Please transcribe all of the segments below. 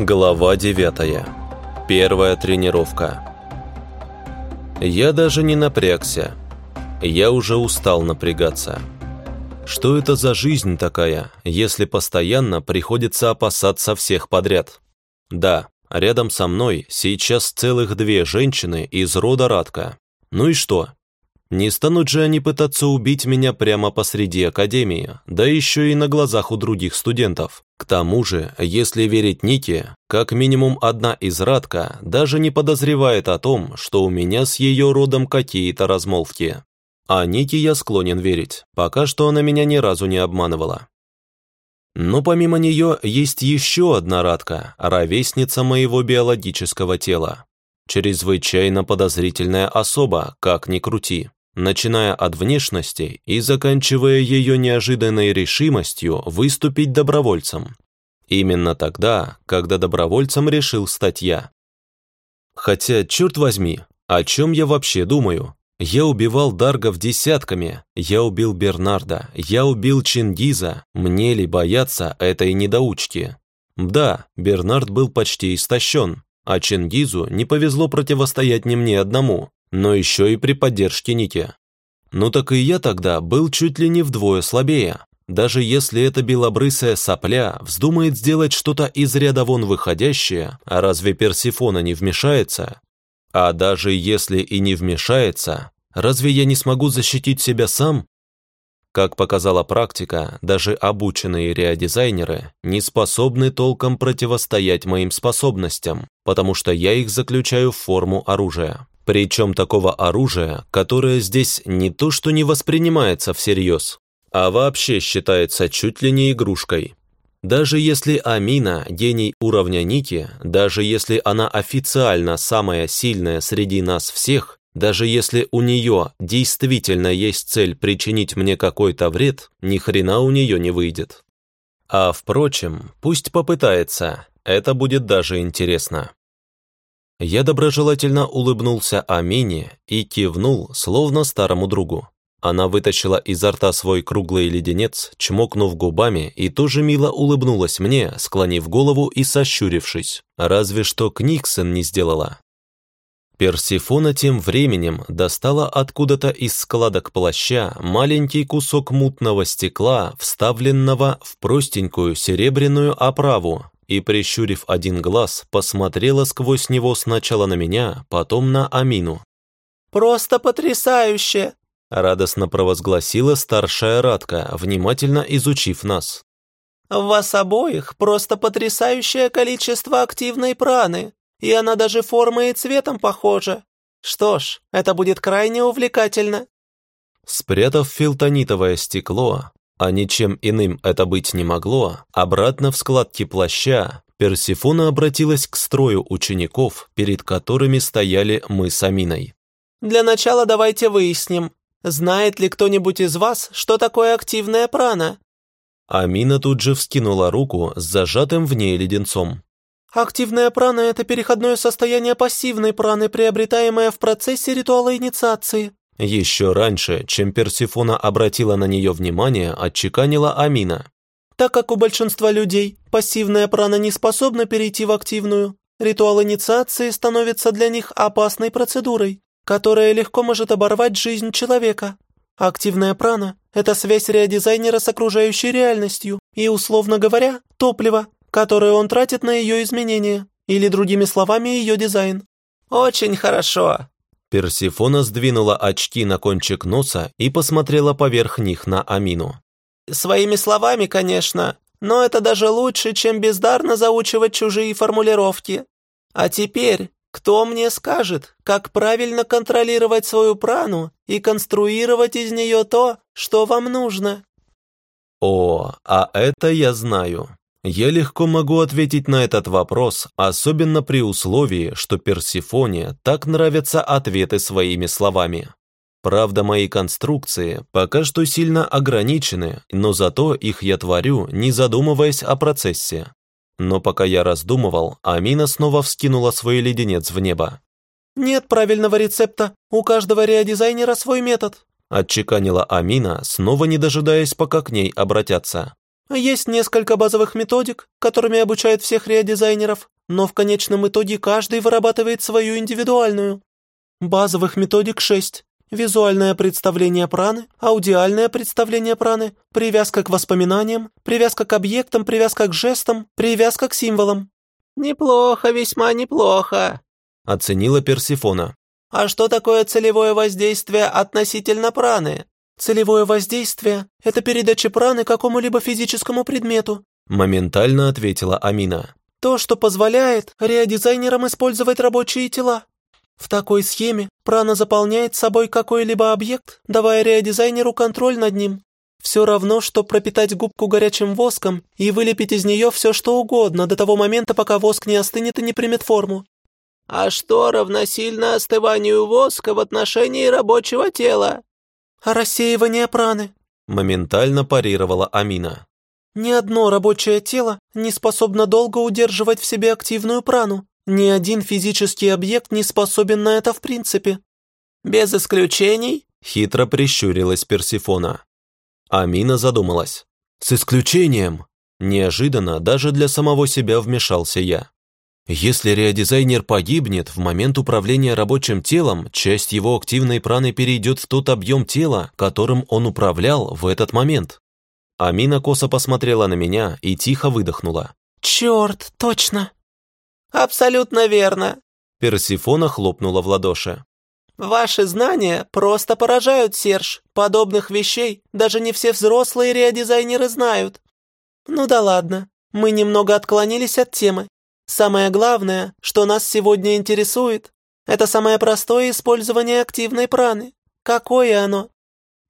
Глава 9. Первая тренировка. Я даже не напрягся. Я уже устал напрягаться. Что это за жизнь такая, если постоянно приходится опасаться всех подряд? Да, рядом со мной сейчас целых две женщины из рода Радка. Ну и что? Не станут же они пытаться убить меня прямо посреди академии, да еще и на глазах у других студентов. К тому же, если верить Нике, как минимум одна из Радка даже не подозревает о том, что у меня с ее родом какие-то размолвки. А Нике я склонен верить, пока что она меня ни разу не обманывала. Но помимо нее есть еще одна Радка, ровесница моего биологического тела. Чрезвычайно подозрительная особа, как ни крути начиная от внешности и заканчивая ее неожиданной решимостью выступить добровольцем. Именно тогда, когда добровольцем решил стать я. Хотя, черт возьми, о чем я вообще думаю? Я убивал Даргов десятками, я убил Бернарда, я убил Чингиза, мне ли бояться этой недоучки? Да, Бернард был почти истощен, а Чингизу не повезло противостоять не мне одному, но еще и при поддержке Ники. Ну так и я тогда был чуть ли не вдвое слабее. Даже если эта белобрысая сопля вздумает сделать что-то из ряда вон выходящее, а разве Персифона не вмешается? А даже если и не вмешается, разве я не смогу защитить себя сам? Как показала практика, даже обученные реодизайнеры не способны толком противостоять моим способностям, потому что я их заключаю в форму оружия. Причем такого оружия, которое здесь не то что не воспринимается всерьез, а вообще считается чуть ли не игрушкой. Даже если Амина – гений уровня Ники, даже если она официально самая сильная среди нас всех, даже если у нее действительно есть цель причинить мне какой-то вред, ни хрена у нее не выйдет. А впрочем, пусть попытается, это будет даже интересно. Я доброжелательно улыбнулся Амине и кивнул, словно старому другу. Она вытащила изо рта свой круглый леденец, чмокнув губами, и тоже мило улыбнулась мне, склонив голову и сощурившись. Разве что Книксон не сделала. Персифона тем временем достала откуда-то из складок плаща маленький кусок мутного стекла, вставленного в простенькую серебряную оправу, и, прищурив один глаз, посмотрела сквозь него сначала на меня, потом на Амину. «Просто потрясающе!» — радостно провозгласила старшая Радка, внимательно изучив нас. «В вас обоих просто потрясающее количество активной праны, и она даже формой и цветом похожа. Что ж, это будет крайне увлекательно». Спрятав филтонитовое стекло, а ничем иным это быть не могло, обратно в складки плаща Персифона обратилась к строю учеников, перед которыми стояли мы с Аминой. «Для начала давайте выясним, знает ли кто-нибудь из вас, что такое активная прана?» Амина тут же вскинула руку с зажатым в ней леденцом. «Активная прана – это переходное состояние пассивной праны, приобретаемое в процессе ритуала инициации. Еще раньше, чем Персифона обратила на нее внимание, отчеканила Амина. Так как у большинства людей пассивная прана не способна перейти в активную, ритуал инициации становится для них опасной процедурой, которая легко может оборвать жизнь человека. Активная прана – это связь реодизайнера с окружающей реальностью и, условно говоря, топливо, которое он тратит на ее изменения, или, другими словами, ее дизайн. «Очень хорошо», Персифона сдвинула очки на кончик носа и посмотрела поверх них на Амину. «Своими словами, конечно, но это даже лучше, чем бездарно заучивать чужие формулировки. А теперь, кто мне скажет, как правильно контролировать свою прану и конструировать из нее то, что вам нужно?» «О, а это я знаю. Я легко могу ответить на этот вопрос, особенно при условии, что Персифоне так нравятся ответы своими словами. Правда, мои конструкции пока что сильно ограничены, но зато их я творю, не задумываясь о процессе. Но пока я раздумывал, Амина снова вскинула свой леденец в небо. «Нет правильного рецепта, у каждого реодизайнера свой метод», отчеканила Амина, снова не дожидаясь, пока к ней обратятся. Есть несколько базовых методик, которыми обучают всех реодизайнеров, но в конечном итоге каждый вырабатывает свою индивидуальную. Базовых методик шесть. Визуальное представление праны, аудиальное представление праны, привязка к воспоминаниям, привязка к объектам, привязка к жестам, привязка к символам. «Неплохо, весьма неплохо», — оценила Персифона. «А что такое целевое воздействие относительно праны?» «Целевое воздействие — это передача праны какому-либо физическому предмету», моментально ответила Амина. «То, что позволяет реодизайнерам использовать рабочие тела. В такой схеме прана заполняет собой какой-либо объект, давая реодизайнеру контроль над ним. Все равно, что пропитать губку горячим воском и вылепить из нее все, что угодно, до того момента, пока воск не остынет и не примет форму. А что равносильно остыванию воска в отношении рабочего тела? А рассеивание праны», — моментально парировала Амина. «Ни одно рабочее тело не способно долго удерживать в себе активную прану. Ни один физический объект не способен на это в принципе». «Без исключений?» — хитро прищурилась Персифона. Амина задумалась. «С исключением!» Неожиданно даже для самого себя вмешался я. Если реодизайнер погибнет, в момент управления рабочим телом, часть его активной праны перейдет в тот объем тела, которым он управлял в этот момент. Амина косо посмотрела на меня и тихо выдохнула. «Черт, точно!» «Абсолютно верно!» Персифона хлопнула в ладоши. «Ваши знания просто поражают, Серж. Подобных вещей даже не все взрослые реодизайнеры знают». «Ну да ладно, мы немного отклонились от темы. Самое главное, что нас сегодня интересует, это самое простое использование активной праны. Какое оно?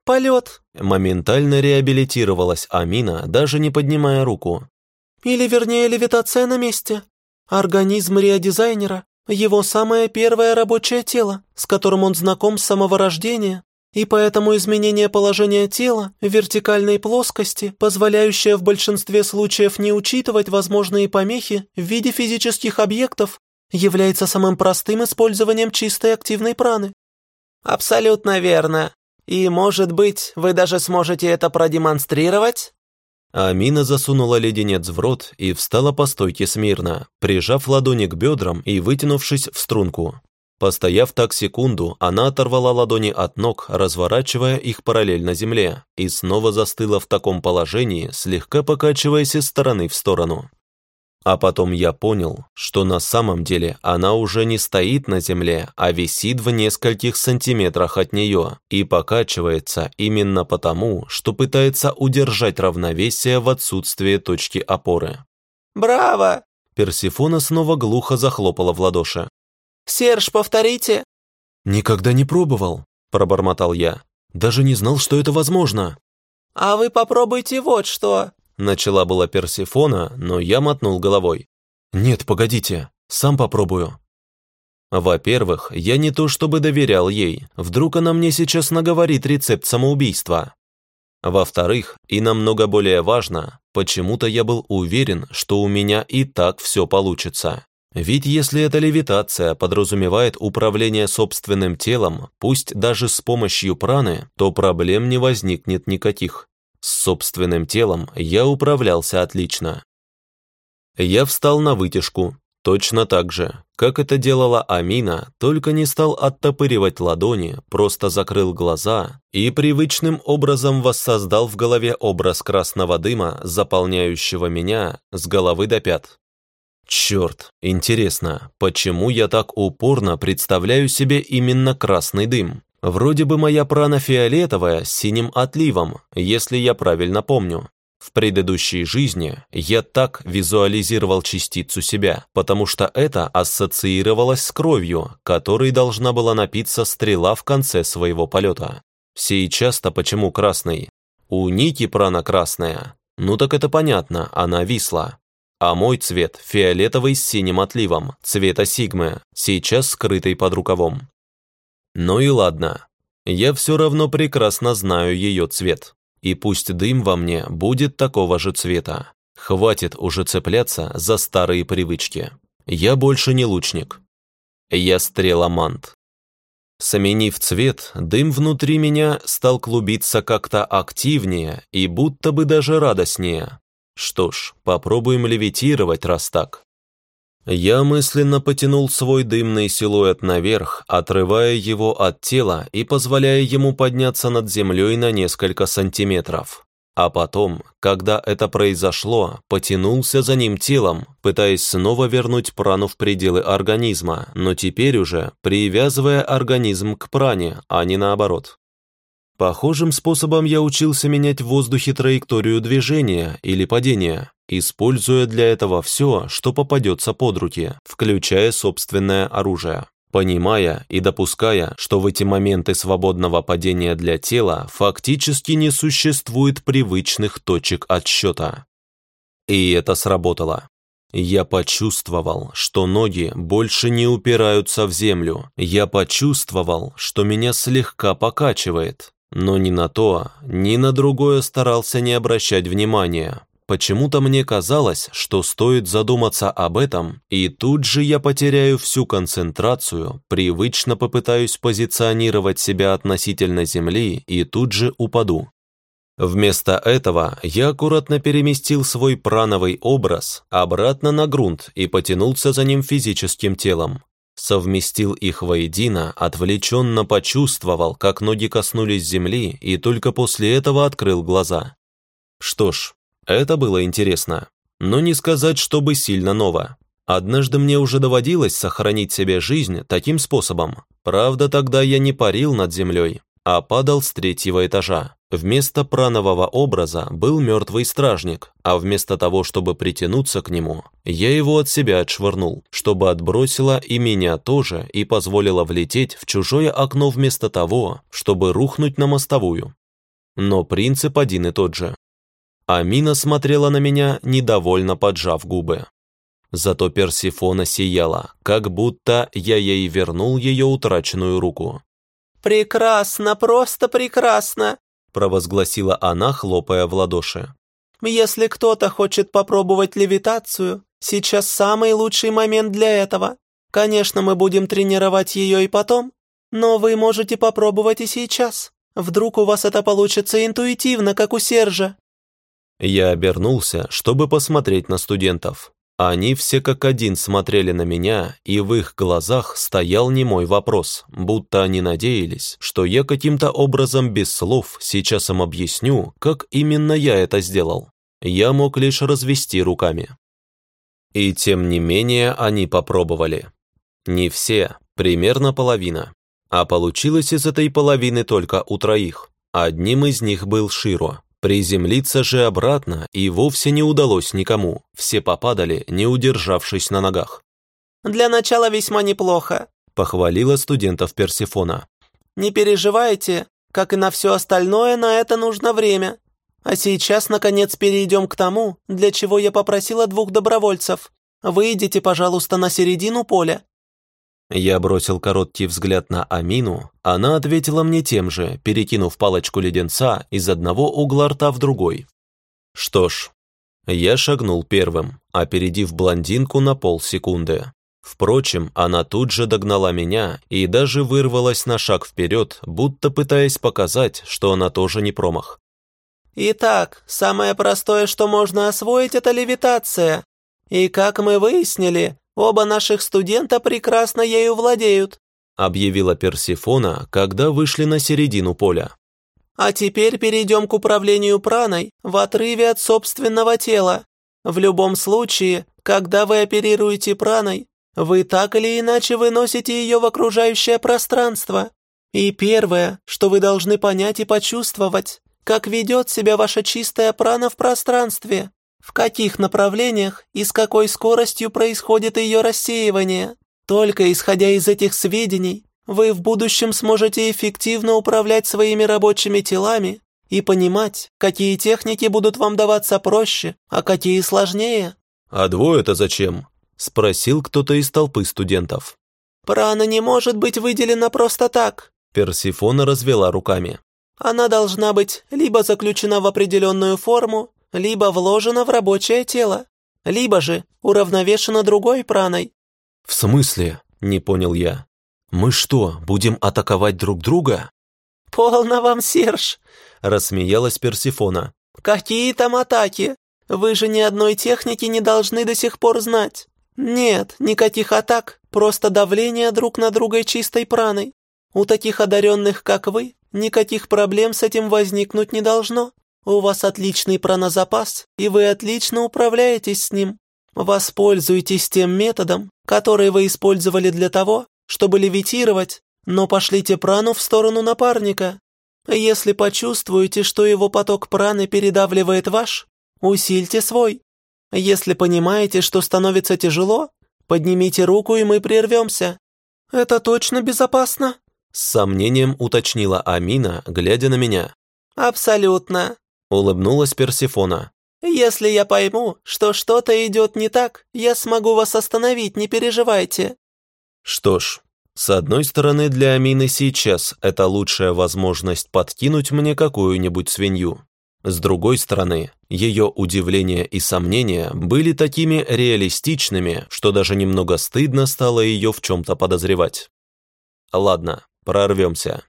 Полет. Моментально реабилитировалась Амина, даже не поднимая руку. Или вернее левитация на месте. Организм реодизайнера – его самое первое рабочее тело, с которым он знаком с самого рождения, и поэтому изменение положения тела в вертикальной плоскости, позволяющее в большинстве случаев не учитывать возможные помехи в виде физических объектов, является самым простым использованием чистой активной праны. Абсолютно верно. И, может быть, вы даже сможете это продемонстрировать? Амина засунула леденец в рот и встала по стойке смирно, прижав ладони к бедрам и вытянувшись в струнку. Постояв так секунду, она оторвала ладони от ног, разворачивая их параллельно земле, и снова застыла в таком положении, слегка покачиваясь из стороны в сторону. А потом я понял, что на самом деле она уже не стоит на земле, а висит в нескольких сантиметрах от нее и покачивается именно потому, что пытается удержать равновесие в отсутствии точки опоры. «Браво!» Персифона снова глухо захлопала в ладоши. «Серж, повторите!» «Никогда не пробовал», – пробормотал я. «Даже не знал, что это возможно». «А вы попробуйте вот что!» Начала была Персифона, но я мотнул головой. «Нет, погодите, сам попробую». Во-первых, я не то чтобы доверял ей, вдруг она мне сейчас наговорит рецепт самоубийства. Во-вторых, и намного более важно, почему-то я был уверен, что у меня и так все получится. Ведь если эта левитация подразумевает управление собственным телом, пусть даже с помощью праны, то проблем не возникнет никаких. С собственным телом я управлялся отлично. Я встал на вытяжку, точно так же, как это делала Амина, только не стал оттопыривать ладони, просто закрыл глаза и привычным образом воссоздал в голове образ красного дыма, заполняющего меня с головы до пят. Черт, интересно, почему я так упорно представляю себе именно красный дым? Вроде бы моя прана фиолетовая с синим отливом, если я правильно помню. В предыдущей жизни я так визуализировал частицу себя, потому что это ассоциировалось с кровью, которой должна была напиться стрела в конце своего полета. Сейчас-то почему красный? У Ники прана красная. Ну так это понятно, она висла. А мой цвет фиолетовый с синим отливом, цвета сигмы, сейчас скрытый под рукавом. Ну и ладно, я все равно прекрасно знаю ее цвет. И пусть дым во мне будет такого же цвета. Хватит уже цепляться за старые привычки. Я больше не лучник. Я стреломант. Сменив цвет, дым внутри меня стал клубиться как-то активнее и будто бы даже радостнее. Что ж, попробуем левитировать, раз так. Я мысленно потянул свой дымный силуэт наверх, отрывая его от тела и позволяя ему подняться над землей на несколько сантиметров. А потом, когда это произошло, потянулся за ним телом, пытаясь снова вернуть прану в пределы организма, но теперь уже привязывая организм к пране, а не наоборот. Похожим способом я учился менять в воздухе траекторию движения или падения, используя для этого все, что попадется под руки, включая собственное оружие. Понимая и допуская, что в эти моменты свободного падения для тела фактически не существует привычных точек отсчета. И это сработало. Я почувствовал, что ноги больше не упираются в землю. Я почувствовал, что меня слегка покачивает. Но ни на то, ни на другое старался не обращать внимания. Почему-то мне казалось, что стоит задуматься об этом, и тут же я потеряю всю концентрацию, привычно попытаюсь позиционировать себя относительно Земли и тут же упаду. Вместо этого я аккуратно переместил свой прановый образ обратно на грунт и потянулся за ним физическим телом совместил их воедино, отвлеченно почувствовал, как ноги коснулись земли, и только после этого открыл глаза. Что ж, это было интересно, но не сказать, чтобы сильно ново. Однажды мне уже доводилось сохранить себе жизнь таким способом. Правда, тогда я не парил над землей, а падал с третьего этажа. Вместо пранового образа был мертвый стражник, а вместо того, чтобы притянуться к нему, я его от себя отшвырнул, чтобы отбросило и меня тоже и позволило влететь в чужое окно вместо того, чтобы рухнуть на мостовую. Но принцип один и тот же. Амина смотрела на меня, недовольно поджав губы. Зато Персифона сияла, как будто я ей вернул ее утраченную руку. «Прекрасно, просто прекрасно!» Провозгласила она, хлопая в ладоши. «Если кто-то хочет попробовать левитацию, сейчас самый лучший момент для этого. Конечно, мы будем тренировать ее и потом, но вы можете попробовать и сейчас. Вдруг у вас это получится интуитивно, как у Сержа». Я обернулся, чтобы посмотреть на студентов. Они все как один смотрели на меня, и в их глазах стоял немой вопрос, будто они надеялись, что я каким-то образом без слов сейчас им объясню, как именно я это сделал. Я мог лишь развести руками. И тем не менее они попробовали. Не все, примерно половина. А получилось из этой половины только у троих. Одним из них был Широ, Приземлиться же обратно и вовсе не удалось никому, все попадали, не удержавшись на ногах. «Для начала весьма неплохо», — похвалила студентов Персифона. «Не переживайте, как и на все остальное, на это нужно время. А сейчас, наконец, перейдем к тому, для чего я попросила двух добровольцев. Выйдите, пожалуйста, на середину поля. Я бросил короткий взгляд на Амину, она ответила мне тем же, перекинув палочку леденца из одного угла рта в другой. Что ж, я шагнул первым, опередив блондинку на полсекунды. Впрочем, она тут же догнала меня и даже вырвалась на шаг вперед, будто пытаясь показать, что она тоже не промах. «Итак, самое простое, что можно освоить, это левитация. И как мы выяснили, Оба наших студента прекрасно ею владеют», объявила Персифона, когда вышли на середину поля. «А теперь перейдем к управлению праной в отрыве от собственного тела. В любом случае, когда вы оперируете праной, вы так или иначе выносите ее в окружающее пространство. И первое, что вы должны понять и почувствовать, как ведет себя ваша чистая прана в пространстве в каких направлениях и с какой скоростью происходит ее рассеивание. Только исходя из этих сведений, вы в будущем сможете эффективно управлять своими рабочими телами и понимать, какие техники будут вам даваться проще, а какие сложнее. «А двое-то зачем?» – спросил кто-то из толпы студентов. «Прана не может быть выделена просто так», – Персифона развела руками. «Она должна быть либо заключена в определенную форму, либо вложено в рабочее тело, либо же уравновешено другой праной». «В смысле?» – не понял я. «Мы что, будем атаковать друг друга?» «Полно вам, Серж!» – рассмеялась Персифона. «Какие там атаки? Вы же ни одной техники не должны до сих пор знать. Нет, никаких атак, просто давление друг на друга чистой праной. У таких одаренных, как вы, никаких проблем с этим возникнуть не должно. У вас отличный пранозапас, и вы отлично управляетесь с ним. Воспользуйтесь тем методом, который вы использовали для того, чтобы левитировать, но пошлите прану в сторону напарника. Если почувствуете, что его поток праны передавливает ваш, усильте свой. Если понимаете, что становится тяжело, поднимите руку, и мы прервемся. Это точно безопасно?» С сомнением уточнила Амина, глядя на меня. «Абсолютно», — улыбнулась Персифона. «Если я пойму, что что-то идет не так, я смогу вас остановить, не переживайте». Что ж, с одной стороны, для Амины сейчас это лучшая возможность подкинуть мне какую-нибудь свинью. С другой стороны, ее удивление и сомнения были такими реалистичными, что даже немного стыдно стало ее в чем-то подозревать. Ладно, прорвемся.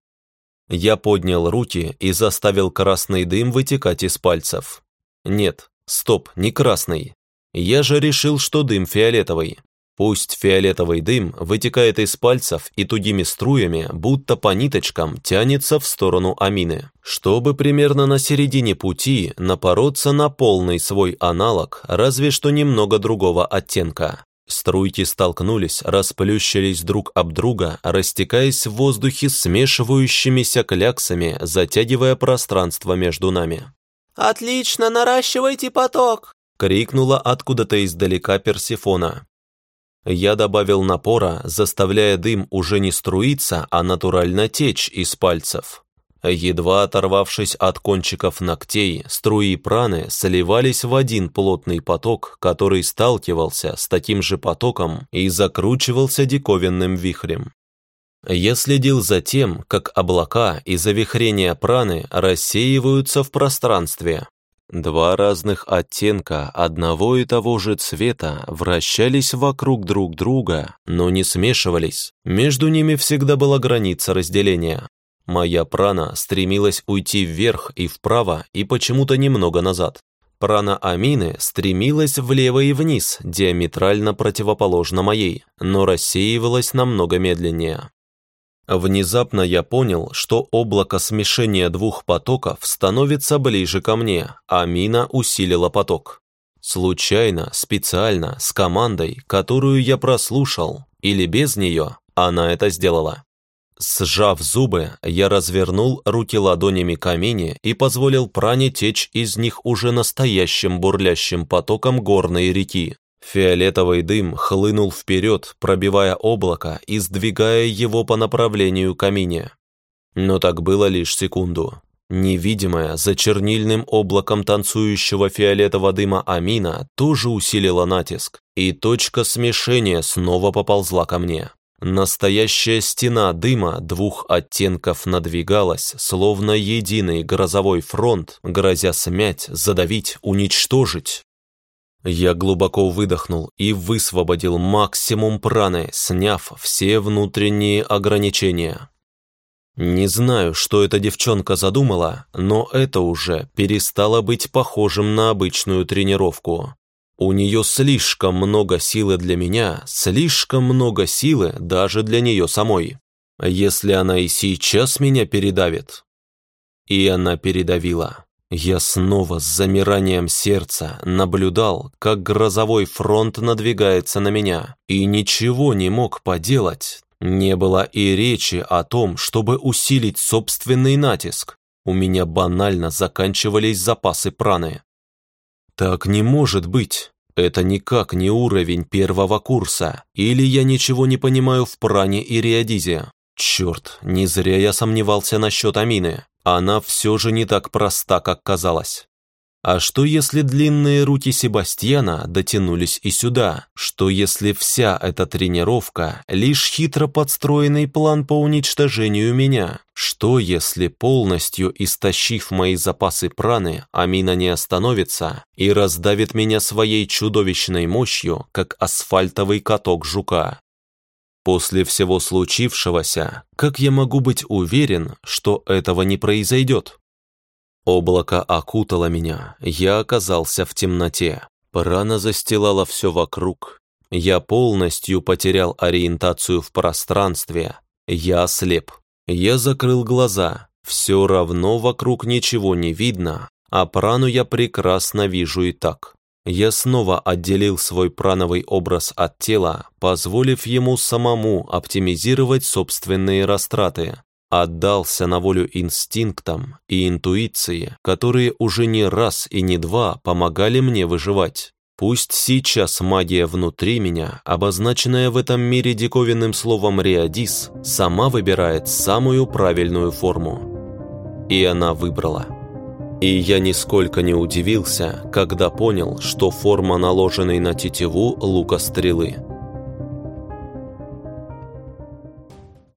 Я поднял руки и заставил красный дым вытекать из пальцев. Нет, стоп, не красный. Я же решил, что дым фиолетовый. Пусть фиолетовый дым вытекает из пальцев и тугими струями, будто по ниточкам, тянется в сторону Амины, чтобы примерно на середине пути напороться на полный свой аналог, разве что немного другого оттенка. Струйки столкнулись, расплющились друг об друга, растекаясь в воздухе смешивающимися кляксами, затягивая пространство между нами. «Отлично, наращивайте поток!» — крикнула откуда-то издалека Персифона. Я добавил напора, заставляя дым уже не струиться, а натурально течь из пальцев. Едва оторвавшись от кончиков ногтей, струи праны сливались в один плотный поток, который сталкивался с таким же потоком и закручивался диковинным вихрем. Я следил за тем, как облака и завихрения праны рассеиваются в пространстве, Два разных оттенка одного и того же цвета вращались вокруг друг друга, но не смешивались. Между ними всегда была граница разделения. Моя прана стремилась уйти вверх и вправо и почему-то немного назад. Прана Амины стремилась влево и вниз, диаметрально противоположно моей, но рассеивалась намного медленнее. Внезапно я понял, что облако смешения двух потоков становится ближе ко мне, а мина усилила поток. Случайно, специально, с командой, которую я прослушал, или без нее, она это сделала. Сжав зубы, я развернул руки ладонями к и позволил пране течь из них уже настоящим бурлящим потоком горной реки. Фиолетовый дым хлынул вперед, пробивая облако и сдвигая его по направлению к камине. Но так было лишь секунду. Невидимая за чернильным облаком танцующего фиолетового дыма Амина тоже усилила натиск, и точка смешения снова поползла ко мне. Настоящая стена дыма двух оттенков надвигалась, словно единый грозовой фронт, грозя смять, задавить, уничтожить. Я глубоко выдохнул и высвободил максимум праны, сняв все внутренние ограничения. Не знаю, что эта девчонка задумала, но это уже перестало быть похожим на обычную тренировку. У нее слишком много силы для меня, слишком много силы даже для нее самой. Если она и сейчас меня передавит. И она передавила. Я снова с замиранием сердца наблюдал, как грозовой фронт надвигается на меня, и ничего не мог поделать. Не было и речи о том, чтобы усилить собственный натиск. У меня банально заканчивались запасы праны. Так не может быть. Это никак не уровень первого курса. Или я ничего не понимаю в пране и реодизе. Черт, не зря я сомневался насчет Амины. Она все же не так проста, как казалось. А что если длинные руки Себастьяна дотянулись и сюда? Что если вся эта тренировка – лишь хитро подстроенный план по уничтожению меня? Что если, полностью истощив мои запасы праны, Амина не остановится и раздавит меня своей чудовищной мощью, как асфальтовый каток жука? После всего случившегося, как я могу быть уверен, что этого не произойдет? Облако окутало меня, я оказался в темноте. Прана застилала все вокруг. Я полностью потерял ориентацию в пространстве. Я ослеп. Я закрыл глаза. Все равно вокруг ничего не видно, а прану я прекрасно вижу и так. Я снова отделил свой прановый образ от тела, позволив ему самому оптимизировать собственные растраты. Отдался на волю инстинктам и интуиции, которые уже не раз и не два помогали мне выживать. Пусть сейчас магия внутри меня, обозначенная в этом мире диковинным словом «реадис», сама выбирает самую правильную форму. И она выбрала. И я нисколько не удивился, когда понял, что форма наложенной на тетиву лука стрелы –